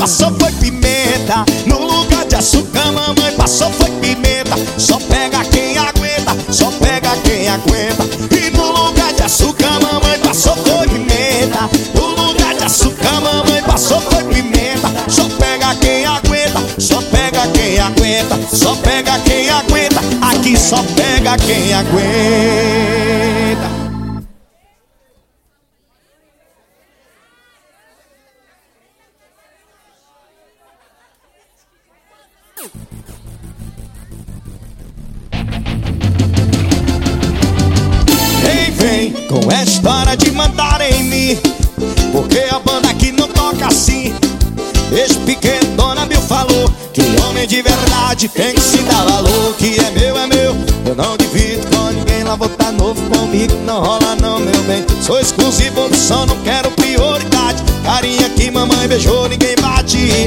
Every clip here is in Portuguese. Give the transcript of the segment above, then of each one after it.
passou foi pimenta. No lugar de açúcar, mamãe passou foi pimenta. Só pega quem aguenta, só pega quem aguenta. E no lugar de açúcar, mamãe passou foi pimenta. No lugar de açúcar, mamãe passou foi pimenta. Só pega quem aguenta, só pega quem aguenta, só pega quem aguenta. Aqui só pega quem aguenta. Vem, vem com essa história de mandar em mim Porque a banda aqui não toca assim. Esse pequeno Dona Bill falou Que homem de verdade tem que se dar valor Que é meu, é meu. Eu não divido com ninguém Lá vou tá novo comigo Não rola não, meu bem. Sou exclusivo, opção, não quero prioridade. Carinha que mamãe beijou, ninguém bate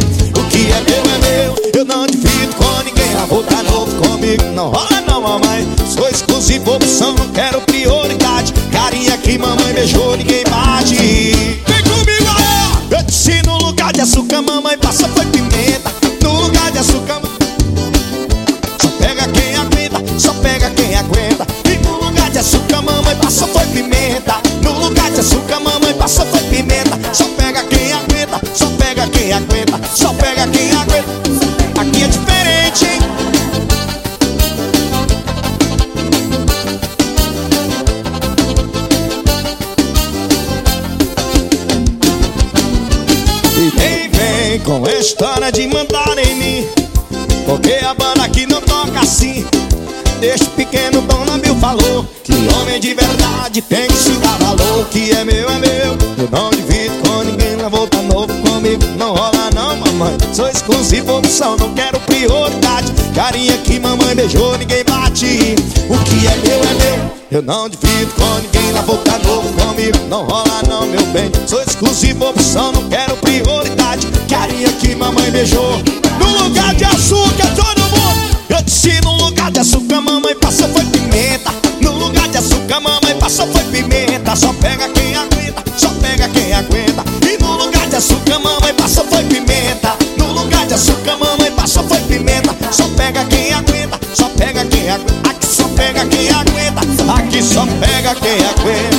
comigo Não rola não, mamãe. Sou exclusivo, opção, não quero prioridade. Carinha que mamãe beijou, ninguém bate. Vem comigo aí! Eu disse no lugar de açúcar, mamãe passa foi pimenta. No lugar de açúcar Só pega quem aguenta, só pega quem aguenta. E no lugar de açúcar, mamãe passa foi pimenta. No lugar de açúcar, mamãe passa foi pimenta. Só pega quem aguenta, só pega quem aguenta. Só pega quem aguenta com história de mandar em mim. Porque a banda aqui não toca assim Este pequeno Dona Bill falou Que homem de verdade tem que se dar valor Que é meu, é meu. Eu não divido com ninguém Lá vou tá novo comigo Não rola não, mamãe. Sou exclusivo, opção, não quero prioridade. Carinha que mamãe beijou, ninguém bate. O que é meu, é meu. Eu não divido com ninguém, lá vou tá novo comigo Não rola não, meu bem. Sou exclusivo, opção, não quero prioridade. que beijou. No lugar de açúcar, todo mundo. Eu disse: no lugar de açúcar, mamãe passou foi pimenta. No lugar de açúcar, mamãe passou foi pimenta. Só pega quem aguenta, só pega quem aguenta. E no lugar de açúcar, mamãe passou foi pimenta. No lugar de açúcar, mamãe passou foi pimenta. Só pega quem aguenta, só pega quem aguenta. Aqui só pega quem aguenta, aqui só pega quem aguenta.